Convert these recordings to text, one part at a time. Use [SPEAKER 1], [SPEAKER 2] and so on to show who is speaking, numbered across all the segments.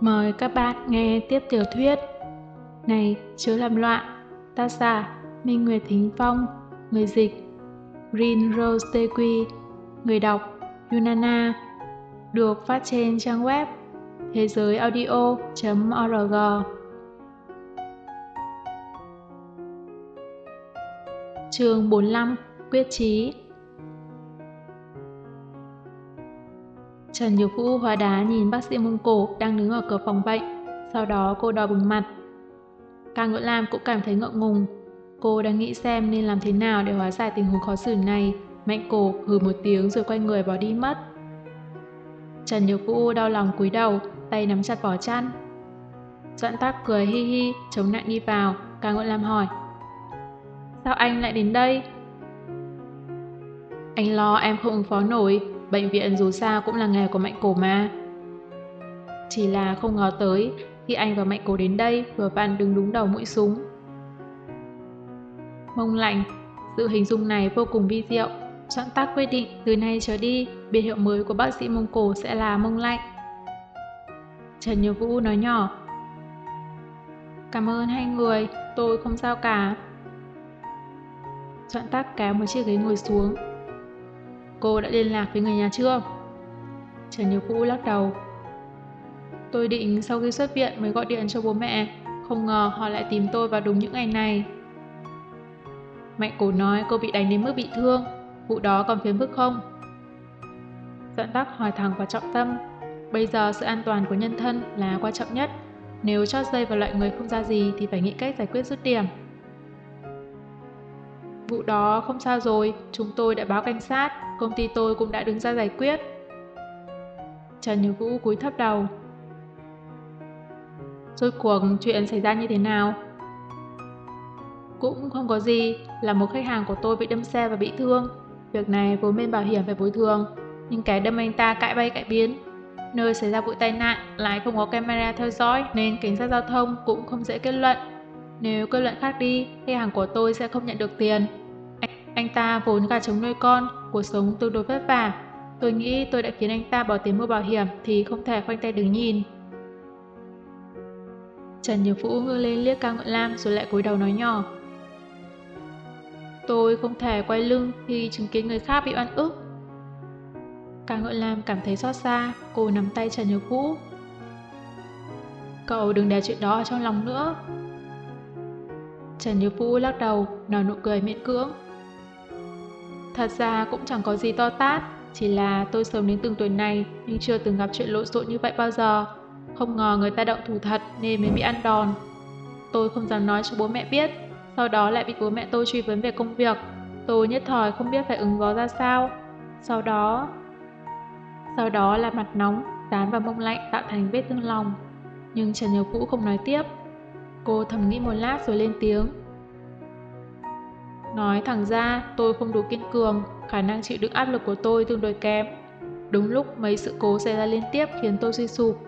[SPEAKER 1] Mời các bạn nghe tiếp tiểu thuyết. Này, chớ làm loạn. Tác giả Minh Nguyệt Thính Phong, Người dịch Green Rose Tequi Người đọc Yunana, Được phát trên trang web thế giới audio.org Chương 45 Quyết chí. Trần Nhược Vũ hóa đá nhìn bác sĩ Mông Cổ đang đứng ở cửa phòng bệnh, sau đó cô đỏ bừng mặt. Càng Ngưỡng Lam cũng cảm thấy ngượng ngùng. Cô đang nghĩ xem nên làm thế nào để hóa giải tình huống khó xử này. Mạnh cổ hừ một tiếng rồi quay người bỏ đi mất. Trần Nhược Vũ đau lòng cúi đầu, tay nắm chặt vỏ chăn. Doãn tắc cười hi hi, chống nặng đi vào, Càng Ngưỡng Lam hỏi. Sao anh lại đến đây? Anh lo em không ứng phó nổi, Bệnh viện dù sao cũng là nghề của Mạnh Cổ mà. Chỉ là không ngờ tới, khi anh và Mạnh Cổ đến đây vừa vặn đứng đúng đầu mũi súng. Mông lạnh, sự hình dung này vô cùng vi diệu. Chọn tác quyết định từ nay trở đi, biệt hiệu mới của bác sĩ Mông Cổ sẽ là mông lạnh. Trần Như Vũ nói nhỏ. Cảm ơn hai người, tôi không sao cả. Chọn tác kéo một chiếc ghế ngồi xuống, Cô đã liên lạc với người nhà chưa? Trần Như Cũ lắc đầu. Tôi định sau khi xuất viện mới gọi điện cho bố mẹ, không ngờ họ lại tìm tôi vào đúng những ngày này. Mẹ cổ nói cô bị đánh đến mức bị thương, vụ đó còn phiền phức không? Dẫn tắc hỏi thẳng và trọng tâm, bây giờ sự an toàn của nhân thân là quan trọng nhất, nếu cho dây vào loại người không ra gì thì phải nghĩ cách giải quyết rút điểm. Vụ đó không sao rồi, chúng tôi đã báo cảnh sát, công ty tôi cũng đã đứng ra giải quyết. Trần Như Vũ cúi thấp đầu. Rốt cuộc chuyện xảy ra như thế nào? Cũng không có gì, là một khách hàng của tôi bị đâm xe và bị thương. Việc này vốn bên bảo hiểm phải bồi thường, nhưng cái đâm anh ta cãi bay cãi biến. Nơi xảy ra vụ tai nạn lại không có camera theo dõi nên cảnh sát giao thông cũng không dễ kết luận. Nếu kết luận khác đi, khách hàng của tôi sẽ không nhận được tiền. Anh, anh ta vốn gà chống nuôi con, cuộc sống tương đối vất vả. Tôi nghĩ tôi đã khiến anh ta bỏ tiền mua bảo hiểm thì không thể khoanh tay đứng nhìn. Trần Như Vũ ngơ lên liếc ca Ngọn lam rồi lại cúi đầu nói nhỏ. Tôi không thể quay lưng khi chứng kiến người khác bị oan ức. Ca Ngọn lam cảm thấy xót xa, cô nắm tay Trần Như Vũ. Cậu đừng để chuyện đó ở trong lòng nữa. Trần Như Vũ lắc đầu, nở nụ cười miễn cưỡng. Thật ra cũng chẳng có gì to tát, chỉ là tôi sớm đến từng tuổi này nhưng chưa từng gặp chuyện lộn xộn như vậy bao giờ. Không ngờ người ta động thủ thật nên mới bị ăn đòn. Tôi không dám nói cho bố mẹ biết, sau đó lại bị bố mẹ tôi truy vấn về công việc. Tôi nhất thời không biết phải ứng phó ra sao. Sau đó... Sau đó là mặt nóng, dán vào mông lạnh tạo thành vết thương lòng. Nhưng Trần Nhớ Vũ không nói tiếp. Cô thầm nghĩ một lát rồi lên tiếng. Nói thẳng ra, tôi không đủ kiên cường, khả năng chịu đựng áp lực của tôi tương đối kém. Đúng lúc mấy sự cố xảy ra liên tiếp khiến tôi suy sụp.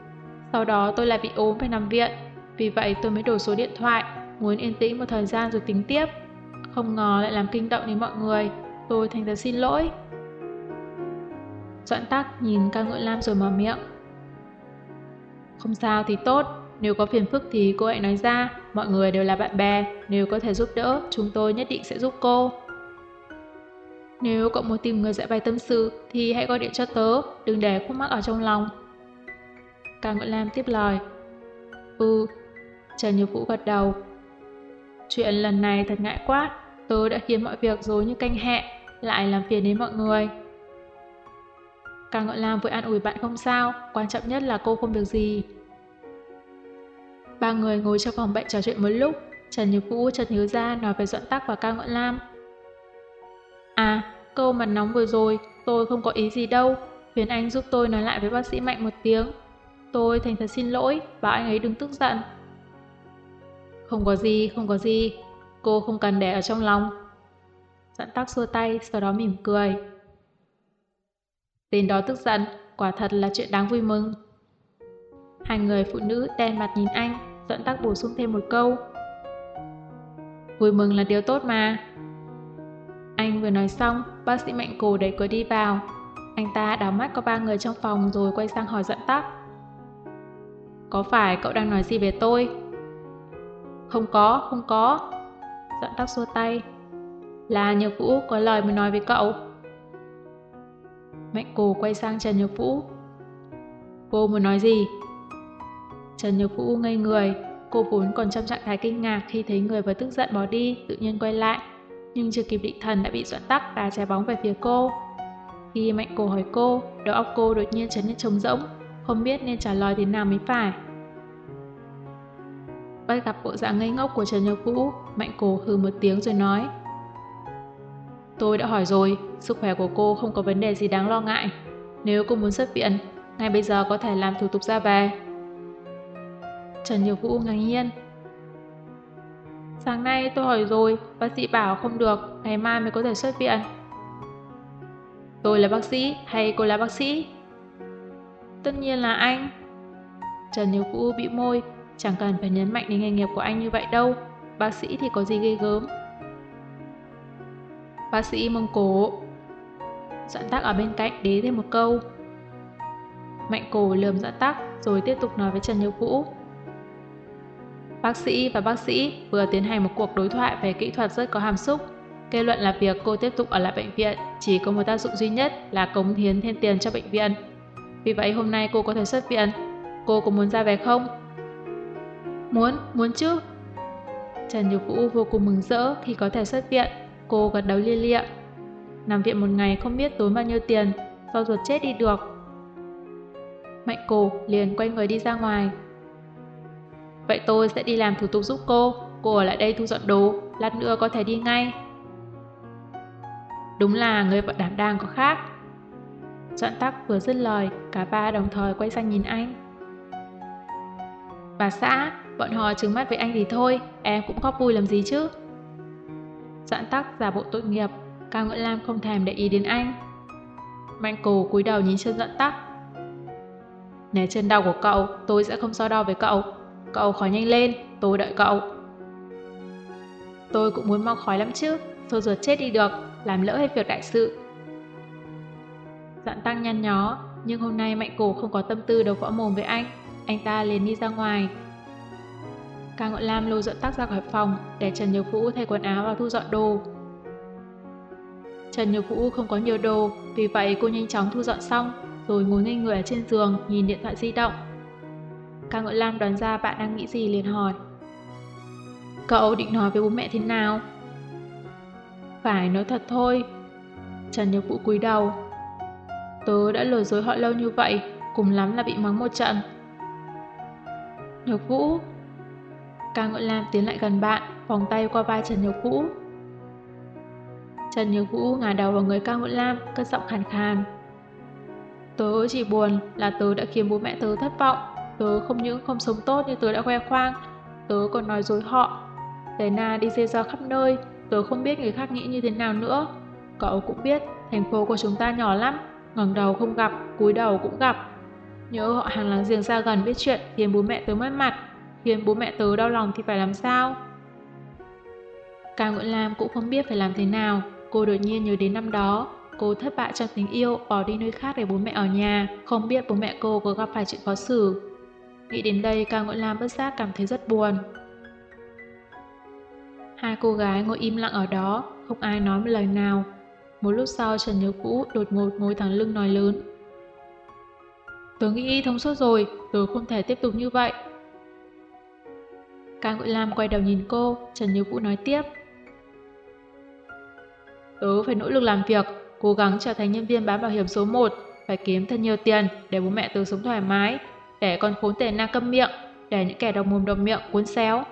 [SPEAKER 1] Sau đó tôi lại bị ốm phải nằm viện, vì vậy tôi mới đổi số điện thoại, muốn yên tĩnh một thời gian rồi tính tiếp. Không ngờ lại làm kinh động đến mọi người, tôi thành thật xin lỗi. Doãn tắc nhìn ca ngợi lam rồi mở miệng. Không sao thì tốt, nếu có phiền phức thì cô hãy nói ra, mọi người đều là bạn bè, nếu có thể giúp đỡ, chúng tôi nhất định sẽ giúp cô. Nếu cậu muốn tìm người dạy bài tâm sự thì hãy gọi điện cho tớ, đừng để khúc mắc ở trong lòng. Càng Nguyễn Lam tiếp lời. Ừ, Trần Như Vũ gật đầu. Chuyện lần này thật ngại quá, tớ đã khiến mọi việc dối như canh hẹ, lại làm phiền đến mọi người. Càng Nguyễn Lam vừa an ủi bạn không sao, quan trọng nhất là cô không việc gì. Ba người ngồi trong phòng bệnh trò chuyện một lúc, Trần Như Vũ chợt nhớ ra nói về Doãn Tắc và Cao Ngọn Lam. À, câu mặt nóng vừa rồi, tôi không có ý gì đâu, phiền anh giúp tôi nói lại với bác sĩ Mạnh một tiếng. Tôi thành thật xin lỗi, bảo anh ấy đừng tức giận. Không có gì, không có gì, cô không cần để ở trong lòng. Doãn Tắc xua tay, sau đó mỉm cười. Tên đó tức giận, quả thật là chuyện đáng vui mừng. Hai người phụ nữ đen mặt nhìn anh, dẫn tắc bổ sung thêm một câu. Vui mừng là điều tốt mà. Anh vừa nói xong, bác sĩ Mạnh Cổ đẩy cửa đi vào. Anh ta đảo mắt có ba người trong phòng rồi quay sang hỏi dẫn tắc. Có phải cậu đang nói gì về tôi? Không có, không có. Doãn tắc xua tay. Là Nhược Vũ có lời muốn nói với cậu. Mạnh cổ quay sang Trần Nhược Vũ. Cô muốn nói gì? Trần Nhược Vũ ngây người, cô vốn còn trong trạng thái kinh ngạc khi thấy người vừa tức giận bỏ đi, tự nhiên quay lại. Nhưng chưa kịp định thần đã bị Doãn Tắc đá trái bóng về phía cô. Khi Mạnh Cổ hỏi cô, đầu óc cô đột nhiên trở nên trống rỗng, không biết nên trả lời thế nào mới phải. Bắt gặp bộ dạng ngây ngốc của Trần Nhược Vũ, Mạnh Cổ hừ một tiếng rồi nói. Tôi đã hỏi rồi, sức khỏe của cô không có vấn đề gì đáng lo ngại. Nếu cô muốn xuất viện, ngay bây giờ có thể làm thủ tục ra về. Trần Nhược Vũ ngạc nhiên. Sáng nay tôi hỏi rồi, bác sĩ bảo không được, ngày mai mới có thể xuất viện. Tôi là bác sĩ hay cô là bác sĩ? Tất nhiên là anh. Trần Nhược Vũ bị môi, chẳng cần phải nhấn mạnh đến nghề nghiệp của anh như vậy đâu. Bác sĩ thì có gì ghê gớm. Bác sĩ Mông Cổ. Doãn tắc ở bên cạnh đế thêm một câu. Mạnh cổ lườm doãn tắc rồi tiếp tục nói với Trần nhiêu Vũ. Bác sĩ và bác sĩ vừa tiến hành một cuộc đối thoại về kỹ thuật rất có hàm xúc. Kết luận là việc cô tiếp tục ở lại bệnh viện chỉ có một tác dụng duy nhất là cống hiến thêm tiền cho bệnh viện. Vì vậy hôm nay cô có thể xuất viện. Cô có muốn ra về không? Muốn, muốn chứ. Trần Nhục Vũ vô cùng mừng rỡ khi có thể xuất viện. Cô gật đầu lia lịa. Nằm viện một ngày không biết tốn bao nhiêu tiền, sau ruột chết đi được. Mạnh cổ liền quay người đi ra ngoài. Vậy tôi sẽ đi làm thủ tục giúp cô, cô ở lại đây thu dọn đồ, lát nữa có thể đi ngay. Đúng là người vợ đảm đang có khác. Doãn tắc vừa dứt lời, cả ba đồng thời quay sang nhìn anh. Bà xã, bọn họ trứng mắt với anh thì thôi, em cũng góp vui làm gì chứ. Doãn tắc giả bộ tội nghiệp, Cao nguyễn Lam không thèm để ý đến anh. Mạnh cổ cúi đầu nhìn chân doãn tắc. Nếu chân đau của cậu, tôi sẽ không so đo với cậu. Cậu khỏi nhanh lên, tôi đợi cậu. Tôi cũng muốn mau khói lắm chứ, tôi ruột chết đi được, làm lỡ hết việc đại sự. Dặn tăng nhăn nhó, nhưng hôm nay Mạnh Cổ không có tâm tư đấu võ mồm với anh, anh ta liền đi ra ngoài. ca Ngọn Lam lôi dọn tắc ra khỏi phòng để Trần Nhược Vũ thay quần áo và thu dọn đồ. Trần Nhược Vũ không có nhiều đồ, vì vậy cô nhanh chóng thu dọn xong, rồi ngồi ngay người ở trên giường nhìn điện thoại di động. Cao Ngọn Lam đoán ra bạn đang nghĩ gì liền hỏi. Cậu định nói với bố mẹ thế nào? Phải nói thật thôi. Trần Nhược Vũ cúi đầu. Tớ đã lừa dối họ lâu như vậy, cùng lắm là bị mắng một trận. Nhược Vũ Cao Ngọn Lam tiến lại gần bạn, vòng tay qua vai Trần Nhược Vũ. Trần Nhược Vũ ngả đầu vào người Cao Ngọn Lam, cất giọng khàn khàn. Tớ chỉ buồn là tớ đã khiến bố mẹ tớ thất vọng. Tớ không những không sống tốt như tớ đã khoe khoang, tớ còn nói dối họ. Để na đi dê ra khắp nơi, Tớ không biết người khác nghĩ như thế nào nữa. Cậu cũng biết, thành phố của chúng ta nhỏ lắm, ngẩng đầu không gặp, cúi đầu cũng gặp. Nhớ họ hàng láng giềng ra gần biết chuyện khiến bố mẹ tớ mất mặt, khiến bố mẹ tớ đau lòng thì phải làm sao? Cao Nguyễn Lam cũng không biết phải làm thế nào, cô đột nhiên nhớ đến năm đó, cô thất bại trong tình yêu, bỏ đi nơi khác để bố mẹ ở nhà, không biết bố mẹ cô có gặp phải chuyện khó xử. Nghĩ đến đây, Cao Nguyễn Lam bất giác cảm thấy rất buồn. Hai cô gái ngồi im lặng ở đó, không ai nói một lời nào. Một lúc sau Trần Nhớ Vũ đột ngột ngồi thẳng lưng nói lớn. Tớ nghĩ thông suốt rồi, tớ không thể tiếp tục như vậy. cao Ngụy Lam quay đầu nhìn cô, Trần Như Vũ nói tiếp. Tớ phải nỗ lực làm việc, cố gắng trở thành nhân viên bán bảo hiểm số 1, phải kiếm thật nhiều tiền để bố mẹ tớ sống thoải mái, để con khốn tề na câm miệng, để những kẻ đồng mồm đồng miệng cuốn xéo.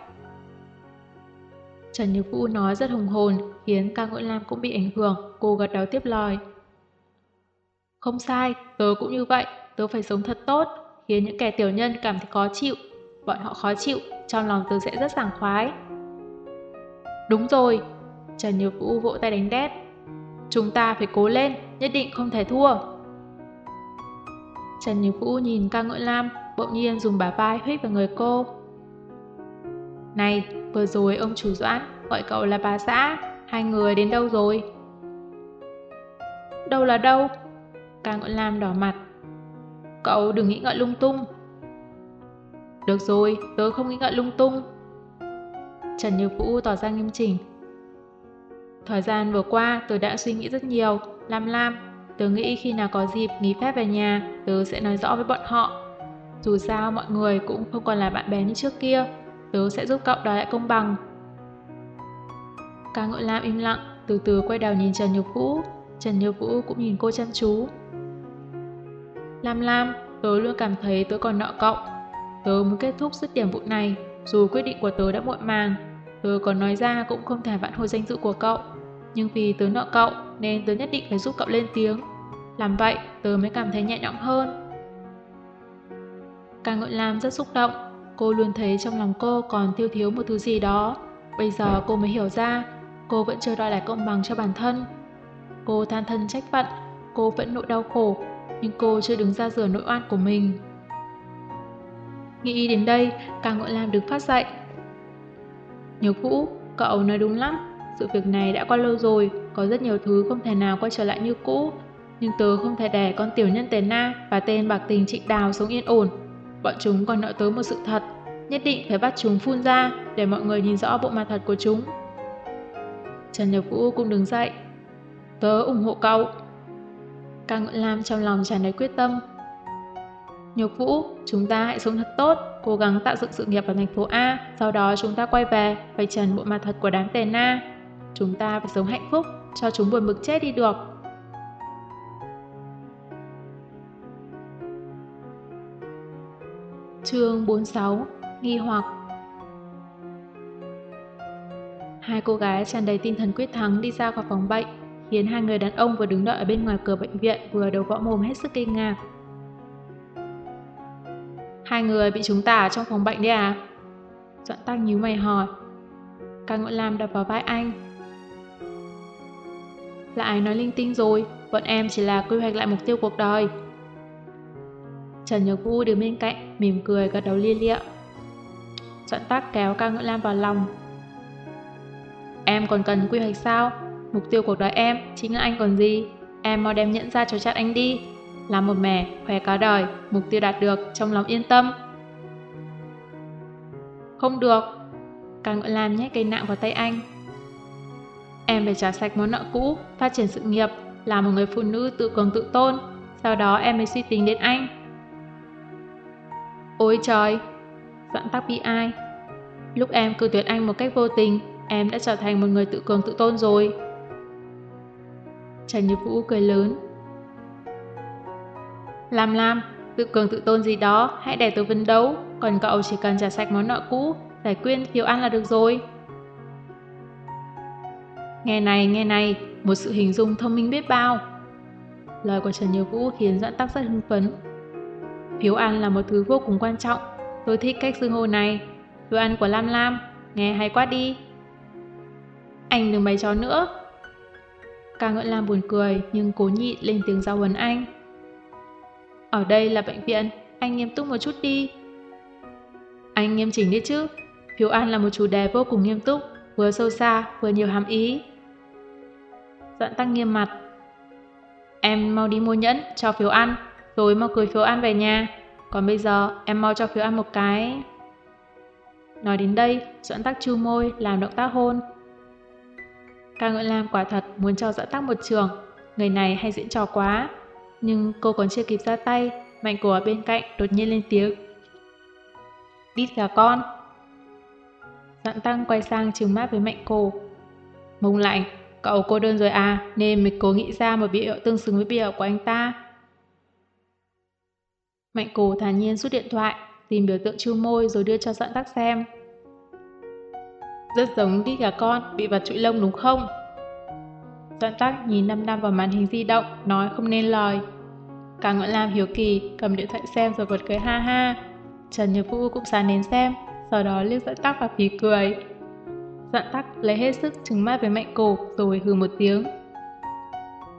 [SPEAKER 1] Trần Như Vũ nói rất hùng hồn, khiến ca ngưỡng lam cũng bị ảnh hưởng, cô gật đầu tiếp lời. Không sai, tớ cũng như vậy, tớ phải sống thật tốt, khiến những kẻ tiểu nhân cảm thấy khó chịu. Bọn họ khó chịu, trong lòng tớ sẽ rất sảng khoái. Đúng rồi, Trần Như Vũ vỗ tay đánh đét. Chúng ta phải cố lên, nhất định không thể thua. Trần Như Vũ nhìn ca ngợi lam, bỗng nhiên dùng bả vai huyết vào người cô. Này, vừa rồi ông chủ Doãn gọi cậu là bà xã, hai người đến đâu rồi? Đâu là đâu? Ca ngợi Lam đỏ mặt. Cậu đừng nghĩ ngợi lung tung. Được rồi, tớ không nghĩ ngợi lung tung. Trần Như Vũ tỏ ra nghiêm chỉnh. Thời gian vừa qua, tôi đã suy nghĩ rất nhiều. Lam Lam, tớ nghĩ khi nào có dịp nghỉ phép về nhà, tớ sẽ nói rõ với bọn họ. Dù sao mọi người cũng không còn là bạn bè như trước kia, tớ sẽ giúp cậu đòi lại công bằng. Ca ngợi Lam im lặng, từ từ quay đầu nhìn Trần Nhược Vũ. Trần Nhược Vũ cũng nhìn cô chăm chú. Lam Lam, tớ luôn cảm thấy tớ còn nợ cậu. Tớ muốn kết thúc dứt điểm vụ này, dù quyết định của tớ đã muộn màng. Tớ còn nói ra cũng không thể vãn hồi danh dự của cậu. Nhưng vì tớ nợ cậu nên tớ nhất định phải giúp cậu lên tiếng. Làm vậy tớ mới cảm thấy nhẹ nhõm hơn. Càng Ngợi Lam rất xúc động. Cô luôn thấy trong lòng cô còn thiếu thiếu một thứ gì đó. Bây giờ cô mới hiểu ra cô vẫn chưa đòi lại công bằng cho bản thân. Cô than thân trách phận, cô vẫn nỗi đau khổ, nhưng cô chưa đứng ra rửa nỗi oan của mình. Nghĩ đến đây, càng ngọn Lam đứng phát dậy. Nhớ Vũ, cậu nói đúng lắm, sự việc này đã qua lâu rồi, có rất nhiều thứ không thể nào quay trở lại như cũ. Nhưng tớ không thể để con tiểu nhân tên Na và tên bạc tình trịnh đào sống yên ổn. Bọn chúng còn nợ tớ một sự thật, nhất định phải bắt chúng phun ra để mọi người nhìn rõ bộ mặt thật của chúng. Trần Nhật Vũ cũng đứng dậy. Tớ ủng hộ cậu. Càng Ngọn Lam trong lòng tràn đầy quyết tâm. Nhược Vũ, chúng ta hãy sống thật tốt, cố gắng tạo dựng sự nghiệp ở thành phố A, sau đó chúng ta quay về, vạch trần bộ mặt thật của đám tề na. Chúng ta phải sống hạnh phúc, cho chúng buồn bực chết đi được. Chương 46 Nghi hoặc Hai cô gái tràn đầy tinh thần quyết thắng đi ra khỏi phòng bệnh, khiến hai người đàn ông vừa đứng đợi ở bên ngoài cửa bệnh viện vừa đầu võ mồm hết sức kinh ngạc. Hai người bị chúng ta ở trong phòng bệnh đấy à? Doãn tăng nhíu mày hỏi. Càng Ngọn Lam đập vào vai anh. Lại nói linh tinh rồi, bọn em chỉ là quy hoạch lại mục tiêu cuộc đời. Trần Nhược Vũ đứng bên cạnh, mỉm cười gật đầu lia lịa. Doãn tắc kéo Cao Ngưỡng Lam vào lòng, Em còn cần quy hoạch sao? Mục tiêu cuộc đời em chính là anh còn gì? Em mau đem nhẫn ra cho chặt anh đi. Làm một mẻ, khỏe cả đời, mục tiêu đạt được, trong lòng yên tâm. Không được. ca Ngọn Lam nhét cây nặng vào tay anh. Em phải trả sạch món nợ cũ, phát triển sự nghiệp, là một người phụ nữ tự cường tự tôn. Sau đó em mới suy tính đến anh. Ôi trời! Doãn tắc bi ai. Lúc em cư tuyệt anh một cách vô tình, em đã trở thành một người tự cường tự tôn rồi. Trần Như Vũ cười lớn. Lam Lam, tự cường tự tôn gì đó, hãy để tôi vấn đấu, còn cậu chỉ cần trả sạch món nợ cũ, giải quyết thiếu ăn là được rồi. Nghe này, nghe này, một sự hình dung thông minh biết bao. Lời của Trần Như Vũ khiến Doãn Tắc rất hưng phấn. Phiếu ăn là một thứ vô cùng quan trọng. Tôi thích cách xưng hô này. Đồ ăn của Lam Lam, nghe hay quá đi. Anh đừng bày trò nữa. Ca ngợi Lam buồn cười nhưng cố nhịn lên tiếng giao huấn anh. Ở đây là bệnh viện, anh nghiêm túc một chút đi. Anh nghiêm chỉnh đi chứ. Phiếu ăn là một chủ đề vô cùng nghiêm túc, vừa sâu xa, vừa nhiều hàm ý. Doãn tăng nghiêm mặt. Em mau đi mua nhẫn cho phiếu ăn, rồi mau cười phiếu ăn về nhà. Còn bây giờ em mau cho phiếu ăn một cái. Nói đến đây, Doãn tắc chu môi, làm động tác hôn, Ca Ngợi Lam quả thật muốn cho Doãn tắc một trường, người này hay diễn trò quá. Nhưng cô còn chưa kịp ra tay, mạnh của bên cạnh đột nhiên lên tiếng. Đít gà con. Doãn tăng quay sang trừng mắt với mạnh cổ. Mông lạnh, cậu cô đơn rồi à, nên mình cố nghĩ ra một biểu hiệu tương xứng với biểu hiệu của anh ta. Mạnh cổ thản nhiên rút điện thoại, tìm biểu tượng chu môi rồi đưa cho dọn tắc xem. Rất giống đi gà con bị vật trụi lông đúng không? Dọn tắc nhìn năm năm vào màn hình di động, nói không nên lời. cả Ngọn Lam hiếu kỳ, cầm điện thoại xem rồi bật cười ha ha. Trần Nhật Vũ cũng sàn đến xem, sau đó liếc Doãn tắc và phí cười. Doạn tắc lấy hết sức trừng mắt với mạnh cổ rồi hừ một tiếng.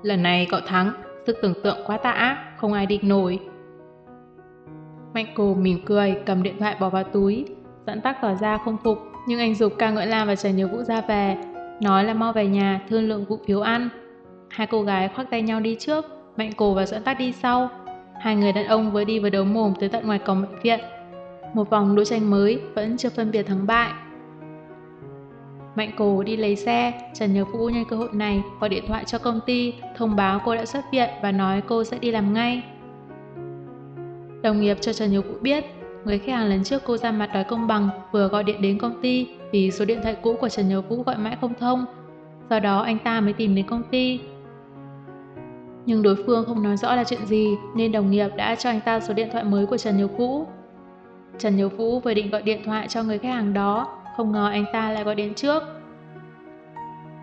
[SPEAKER 1] Lần này cậu thắng, sức tưởng tượng quá tạ ác, không ai địch nổi. Mạnh cổ mỉm cười, cầm điện thoại bỏ vào túi. Doạn tắc tỏ ra không phục, nhưng anh Dục ca ngợi Lam và Trần Nhớ Vũ ra về, nói là mau về nhà thương lượng vụ phiếu ăn. Hai cô gái khoác tay nhau đi trước, Mạnh Cổ và Doãn Tắc đi sau. Hai người đàn ông vừa đi vừa đấu mồm tới tận ngoài cổng bệnh viện. Một vòng đua tranh mới vẫn chưa phân biệt thắng bại. Mạnh cổ đi lấy xe, Trần Nhớ Vũ nhân cơ hội này gọi điện thoại cho công ty, thông báo cô đã xuất viện và nói cô sẽ đi làm ngay. Đồng nghiệp cho Trần Nhớ Vũ biết, người khách hàng lần trước cô ra mặt đòi công bằng vừa gọi điện đến công ty vì số điện thoại cũ của Trần Nhớ Vũ gọi mãi không thông. Do đó anh ta mới tìm đến công ty. Nhưng đối phương không nói rõ là chuyện gì nên đồng nghiệp đã cho anh ta số điện thoại mới của Trần Nhớ Vũ. Trần Nhớ Vũ vừa định gọi điện thoại cho người khách hàng đó không ngờ anh ta lại gọi đến trước.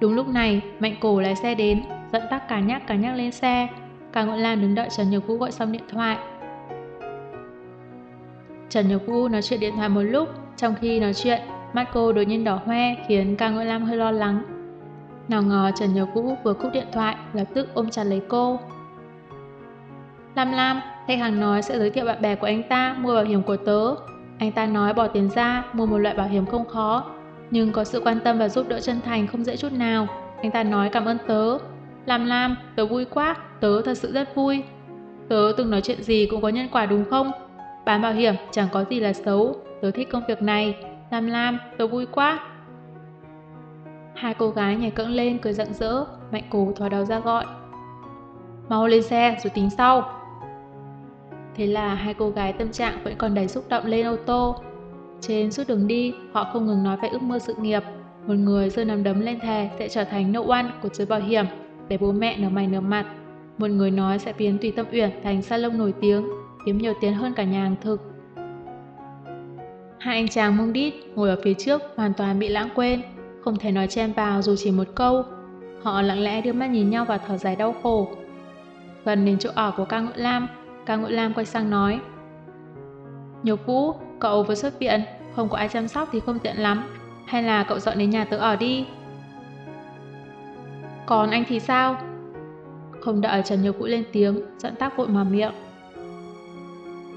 [SPEAKER 1] Đúng lúc này, Mạnh Cổ lái xe đến, dẫn tắc cả nhắc cả nhắc lên xe. Cả Ngọn Lan đứng đợi Trần Nhược Vũ gọi xong điện thoại. Trần Nhược Vũ nói chuyện điện thoại một lúc, trong khi nói chuyện, mắt cô đột nhiên đỏ hoe khiến ca ngợi Lam hơi lo lắng. Nào ngờ Trần Nhược Vũ vừa cúp điện thoại, lập tức ôm chặt lấy cô. Lam Lam, khách hàng nói sẽ giới thiệu bạn bè của anh ta mua bảo hiểm của tớ, anh ta nói bỏ tiền ra mua một loại bảo hiểm không khó, nhưng có sự quan tâm và giúp đỡ chân thành không dễ chút nào. Anh ta nói cảm ơn tớ. Làm Lam, tớ vui quá, tớ thật sự rất vui. Tớ từng nói chuyện gì cũng có nhân quả đúng không? Bán bảo hiểm chẳng có gì là xấu, tớ thích công việc này. làm Lam, tớ vui quá. Hai cô gái nhảy cẫng lên cười rạng rỡ, mạnh cổ thò đầu ra gọi. Mau lên xe rồi tính sau. Thế là hai cô gái tâm trạng vẫn còn đầy xúc động lên ô tô. Trên suốt đường đi, họ không ngừng nói về ước mơ sự nghiệp. Một người rơi nằm đấm lên thề sẽ trở thành no one của giới bảo hiểm để bố mẹ nở mày nở mặt. Một người nói sẽ biến Tùy Tâm Uyển thành salon nổi tiếng, kiếm nhiều tiền hơn cả nhà hàng thực. Hai anh chàng mông đít ngồi ở phía trước hoàn toàn bị lãng quên, không thể nói chen vào dù chỉ một câu. Họ lặng lẽ đưa mắt nhìn nhau và thở dài đau khổ. Gần đến chỗ ở của ca ngợi lam, Cao Ngụy Lam quay sang nói Nhục Vũ, cậu vừa xuất viện, không có ai chăm sóc thì không tiện lắm, hay là cậu dọn đến nhà tớ ở đi. Còn anh thì sao? Không đợi Trần Nhục Vũ lên tiếng, dẫn tác vội mở miệng.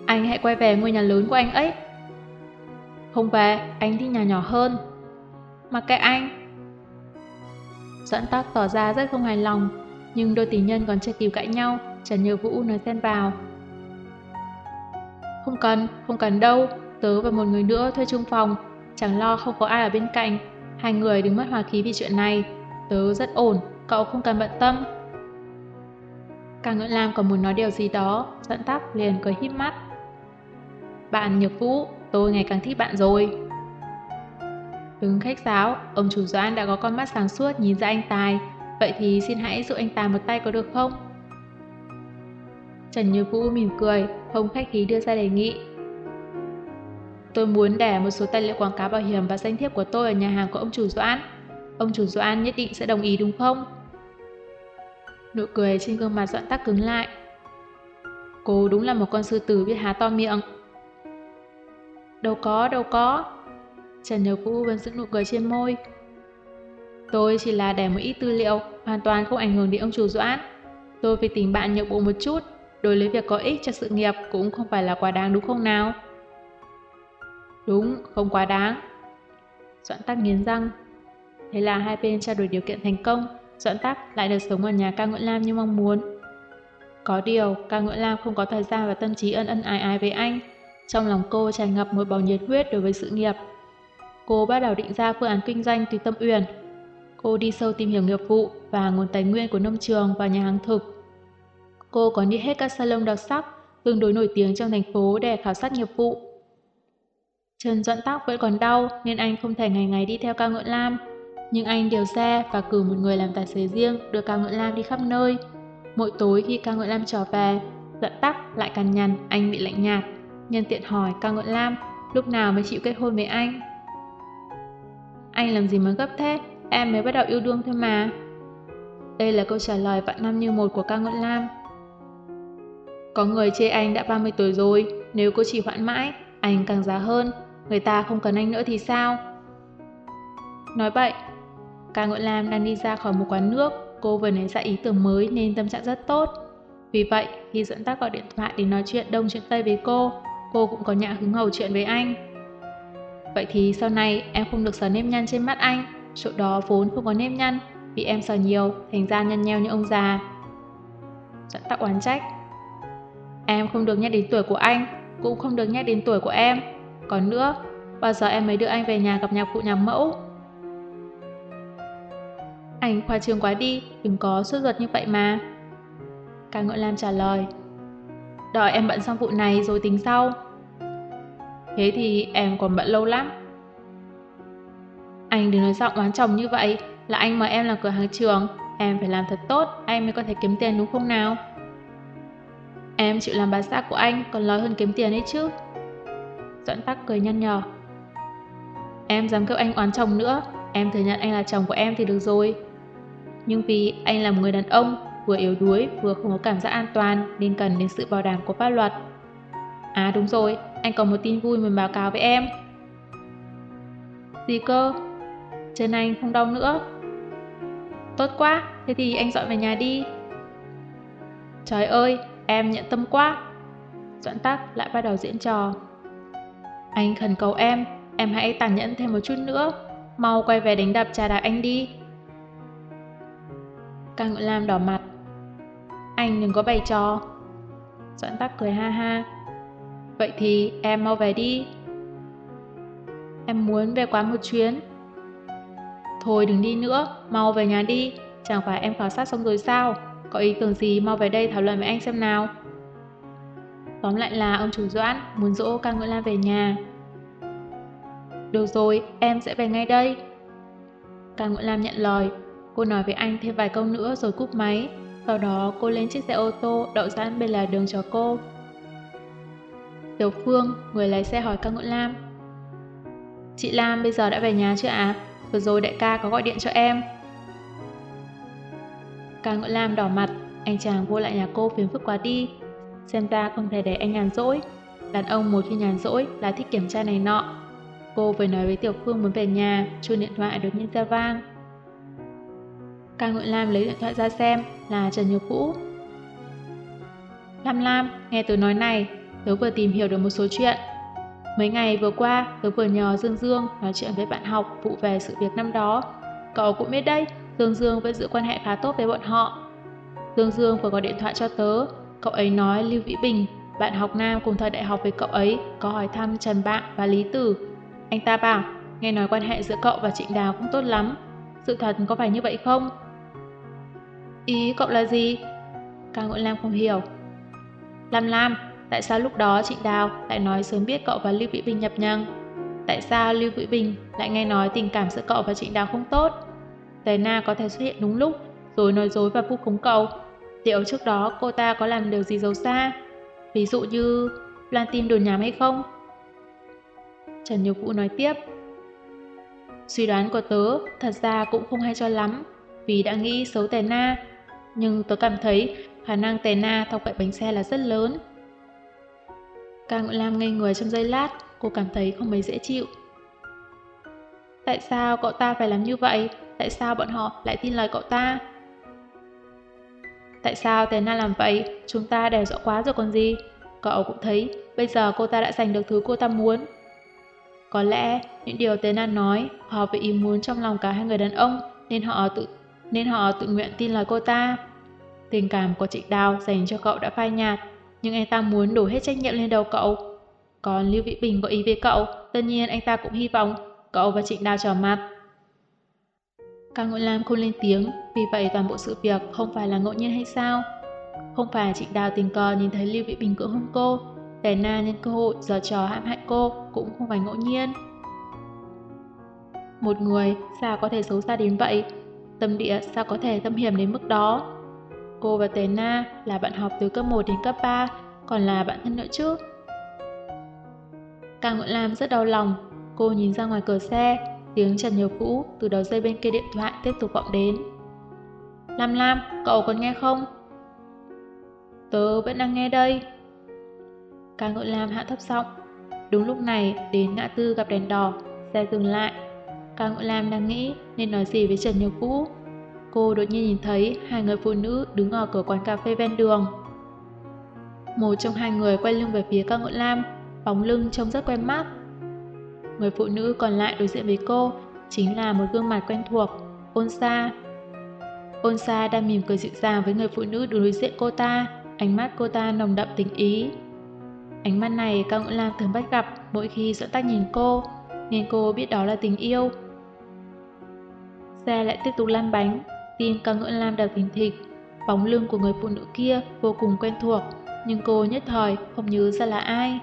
[SPEAKER 1] Anh hãy quay về ngôi nhà lớn của anh ấy. Không về, anh đi nhà nhỏ hơn. Mặc kệ anh. Dẫn tác tỏ ra rất không hài lòng, nhưng đôi tình nhân còn chưa kịp cãi nhau, Trần Nhược Vũ nói xen vào. Không cần, không cần đâu, tớ và một người nữa thuê chung phòng, chẳng lo không có ai ở bên cạnh. Hai người đừng mất hòa khí vì chuyện này. Tớ rất ổn, cậu không cần bận tâm. Càng Nguyễn Lam còn muốn nói điều gì đó, dẫn tắc liền cười híp mắt. Bạn Nhược Vũ, tôi ngày càng thích bạn rồi. Đứng khách sáo, ông chủ Doãn đã có con mắt sáng suốt nhìn ra anh Tài. Vậy thì xin hãy giúp anh Tài một tay có được không? Trần Như Vũ mỉm cười, không khách khí đưa ra đề nghị. Tôi muốn để một số tài liệu quảng cáo bảo hiểm và danh thiếp của tôi ở nhà hàng của ông chủ Doãn. Ông chủ Doãn nhất định sẽ đồng ý đúng không? Nụ cười trên gương mặt Doãn tắc cứng lại. Cô đúng là một con sư tử biết há to miệng. Đâu có, đâu có. Trần Nhược Vũ vẫn giữ nụ cười trên môi. Tôi chỉ là để một ít tư liệu, hoàn toàn không ảnh hưởng đến ông chủ Doãn. Tôi phải tình bạn nhượng bộ một chút, đối lấy việc có ích cho sự nghiệp cũng không phải là quá đáng đúng không nào? Đúng, không quá đáng. Doãn tắc nghiến răng. Thế là hai bên trao đổi điều kiện thành công, Doãn tắc lại được sống ở nhà ca nguyễn lam như mong muốn. Có điều, ca nguyễn lam không có thời gian và tâm trí ân ân ái ái với anh. Trong lòng cô tràn ngập một bầu nhiệt huyết đối với sự nghiệp. Cô bắt đầu định ra phương án kinh doanh tùy tâm uyển. Cô đi sâu tìm hiểu nghiệp vụ và nguồn tài nguyên của nông trường và nhà hàng thực Cô có đi hết các salon đặc sắc, tương đối nổi tiếng trong thành phố để khảo sát nghiệp vụ. Trần Doãn tóc vẫn còn đau nên anh không thể ngày ngày đi theo Cao Ngưỡng Lam. Nhưng anh điều xe và cử một người làm tài xế riêng đưa Cao Ngưỡng Lam đi khắp nơi. Mỗi tối khi Cao Ngưỡng Lam trở về, Doãn tắc lại cằn nhằn, anh bị lạnh nhạt. Nhân tiện hỏi Cao Ngưỡng Lam lúc nào mới chịu kết hôn với anh. Anh làm gì mà gấp thế, em mới bắt đầu yêu đương thôi mà. Đây là câu trả lời vạn năm như một của Cao Ngưỡng Lam. Có người chê anh đã 30 tuổi rồi, nếu cô chỉ hoãn mãi, anh càng giá hơn, người ta không cần anh nữa thì sao? Nói vậy, Ca Ngọn Lam đang đi ra khỏi một quán nước, cô vừa nảy ra ý tưởng mới nên tâm trạng rất tốt. Vì vậy, khi dẫn tác gọi điện thoại để nói chuyện đông chuyện tây với cô, cô cũng có nhã hứng hầu chuyện với anh. Vậy thì sau này em không được sờ nếp nhăn trên mắt anh, chỗ đó vốn không có nếp nhăn, vì em sờ nhiều, thành ra nhăn nheo như ông già. Dẫn tác oán trách. Em không được nhắc đến tuổi của anh, cũng không được nhắc đến tuổi của em. Còn nữa, bao giờ em mới đưa anh về nhà gặp nhà phụ nhà mẫu? Anh khoa trương quá đi, đừng có sốt ruột như vậy mà. Ca Ngợi Lam trả lời. Đợi em bận xong vụ này rồi tính sau. Thế thì em còn bận lâu lắm. Anh đừng nói giọng oán chồng như vậy, là anh mời em làm cửa hàng trường, em phải làm thật tốt, anh mới có thể kiếm tiền đúng không nào? Em chịu làm bà xã của anh còn lói hơn kiếm tiền ấy chứ. Doãn tắc cười nhăn nhò. Em dám kêu anh oán chồng nữa, em thừa nhận anh là chồng của em thì được rồi. Nhưng vì anh là một người đàn ông, vừa yếu đuối vừa không có cảm giác an toàn nên cần đến sự bảo đảm của pháp luật. À đúng rồi, anh còn một tin vui muốn báo cáo với em. Gì cơ? Chân anh không đau nữa. Tốt quá, thế thì anh dọn về nhà đi. Trời ơi, em nhận tâm quá. Doãn tắc lại bắt đầu diễn trò. Anh khẩn cầu em, em hãy tàn nhẫn thêm một chút nữa. Mau quay về đánh đập trà đạp anh đi. Càng Ngự Lam đỏ mặt. Anh đừng có bày trò. Doãn tắc cười ha ha. Vậy thì em mau về đi. Em muốn về quán một chuyến. Thôi đừng đi nữa, mau về nhà đi. Chẳng phải em khảo sát xong rồi sao? Có ý tưởng gì mau về đây thảo luận với anh xem nào. Tóm lại là ông chủ Doãn muốn dỗ ca Nguyễn Lan về nhà. Được rồi, em sẽ về ngay đây. Ca Nguyễn Lam nhận lời, cô nói với anh thêm vài câu nữa rồi cúp máy. Sau đó cô lên chiếc xe ô tô đậu sẵn bên là đường cho cô. Tiểu Phương, người lái xe hỏi ca Nguyễn Lam. Chị Lam bây giờ đã về nhà chưa ạ? À? Vừa rồi đại ca có gọi điện cho em. Càng Ngưỡng Lam đỏ mặt, anh chàng vô lại nhà cô phiền phức quá đi. Xem ra không thể để anh nhàn rỗi. Đàn ông một khi nhàn rỗi là thích kiểm tra này nọ. Cô vừa nói với Tiểu Phương muốn về nhà, chuông điện thoại đột nhiên ra vang. Càng Ngụy Lam lấy điện thoại ra xem là Trần Nhược Vũ. Lam Lam, nghe tớ nói này, tớ vừa tìm hiểu được một số chuyện. Mấy ngày vừa qua, tớ vừa nhờ Dương Dương nói chuyện với bạn học vụ về sự việc năm đó. Cậu cũng biết đấy, Dương Dương vẫn giữ quan hệ khá tốt với bọn họ. Dương Dương vừa gọi điện thoại cho tớ, cậu ấy nói Lưu Vĩ Bình, bạn học nam cùng thời đại học với cậu ấy, có hỏi thăm Trần Bạn và Lý Tử. Anh ta bảo, nghe nói quan hệ giữa cậu và Trịnh Đào cũng tốt lắm. Sự thật có phải như vậy không? Ý cậu là gì? Cao Nguyễn Lam không hiểu. Lam Lam, tại sao lúc đó Trịnh Đào lại nói sớm biết cậu và Lưu Vĩ Bình nhập nhằng? Tại sao Lưu Vĩ Bình lại nghe nói tình cảm giữa cậu và Trịnh Đào không tốt? Tài Na có thể xuất hiện đúng lúc, rồi nói dối và vu khống cầu. Liệu trước đó cô ta có làm điều gì giấu xa? Ví dụ như loan tin đồn nhảm hay không? Trần Nhược Vũ nói tiếp. Suy đoán của tớ thật ra cũng không hay cho lắm, vì đã nghĩ xấu Tài Na, nhưng tớ cảm thấy khả năng Tài Na thọc vậy bánh xe là rất lớn. Ca Nguyễn Lam ngây người trong giây lát, cô cảm thấy không mấy dễ chịu. Tại sao cậu ta phải làm như vậy? Tại sao bọn họ lại tin lời cậu ta? Tại sao Tề Na làm vậy? Chúng ta đều rõ quá rồi còn gì? Cậu cũng thấy, bây giờ cô ta đã giành được thứ cô ta muốn. Có lẽ, những điều Tề Na nói hợp với ý muốn trong lòng cả hai người đàn ông nên họ tự nên họ tự nguyện tin lời cô ta. Tình cảm của Trịnh Đào dành cho cậu đã phai nhạt, nhưng anh ta muốn đổ hết trách nhiệm lên đầu cậu. Còn Lưu Vĩ Bình có ý với cậu, tất nhiên anh ta cũng hy vọng cậu và Trịnh Đào trở mặt. Cao Ngộ Lam không lên tiếng, vì vậy toàn bộ sự việc không phải là ngẫu nhiên hay sao? Không phải Trịnh Đào tình cờ nhìn thấy Lưu Vĩ Bình cưỡng hôn cô, để Na nhân cơ hội giờ trò hãm hại cô cũng không phải ngẫu nhiên. Một người sao có thể xấu xa đến vậy? Tâm địa sao có thể tâm hiểm đến mức đó? Cô và Tề Na là bạn học từ cấp 1 đến cấp 3, còn là bạn thân nữa chứ. Càng Nguyễn Lam rất đau lòng, cô nhìn ra ngoài cửa xe, tiếng Trần Nhiều Cũ từ đầu dây bên kia điện thoại tiếp tục vọng đến. Lam Lam, cậu còn nghe không? Tớ vẫn đang nghe đây. Ca ngợi Lam hạ thấp giọng. Đúng lúc này, đến ngã tư gặp đèn đỏ, xe dừng lại. Ca ngợi Lam đang nghĩ nên nói gì với Trần Nhiều Cũ cô đột nhiên nhìn thấy hai người phụ nữ đứng ở cửa quán cà phê ven đường. Một trong hai người quay lưng về phía ca ngợi lam, bóng lưng trông rất quen mắt. Người phụ nữ còn lại đối diện với cô chính là một gương mặt quen thuộc, Ôn Sa. Ôn Sa đang mỉm cười dịu dàng với người phụ nữ đối diện cô ta, ánh mắt cô ta nồng đậm tình ý. Ánh mắt này Cao Ngũ Lam thường bắt gặp mỗi khi dẫn tắt nhìn cô, nên cô biết đó là tình yêu. Xe lại tiếp tục lăn bánh, tim Cao Ngũ Lam đập thình thịch. Bóng lưng của người phụ nữ kia vô cùng quen thuộc, nhưng cô nhất thời không nhớ ra là ai.